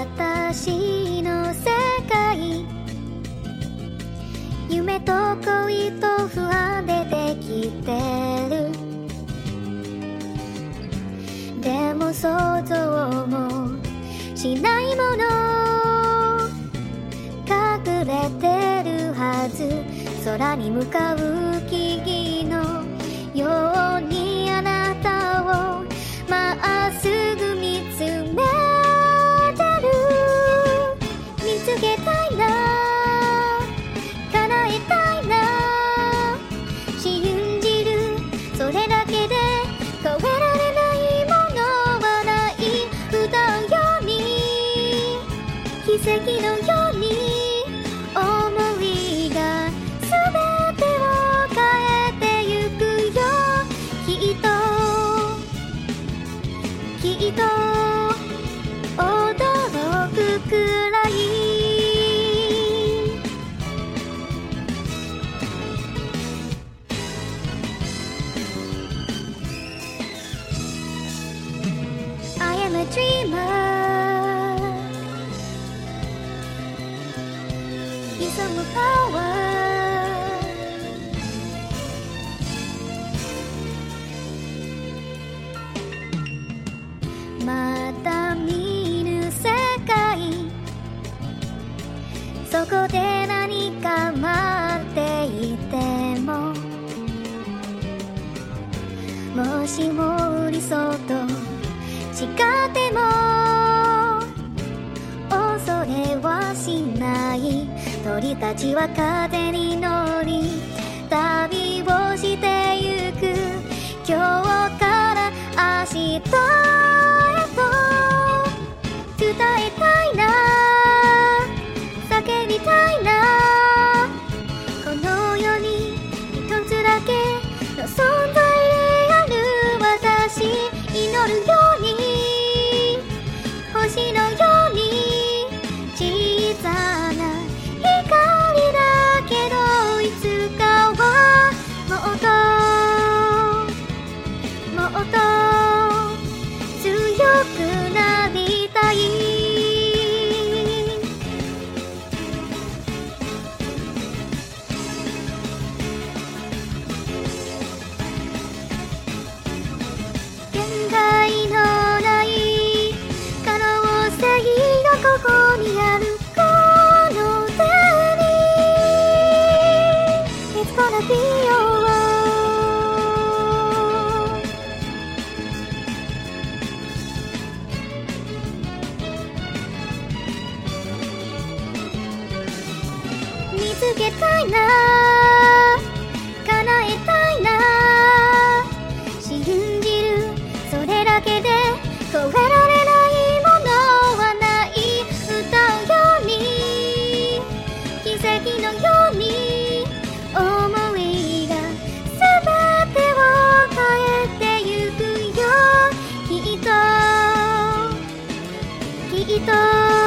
私の世界。夢と恋と不安でできてる。でも想像もしないもの。隠れてるはず。空に向かう木々のようつけたいな。叶えたいな。信じるそれだけで変えられないものはない。歌うように。奇跡のように。思いが全てを変えてゆくよきっときっと I'm a dreamer. you I'm power. 違っても。恐れはしない。鳥たちは風に乗りつけたいな叶えたいな信じるそれだけで超えられきた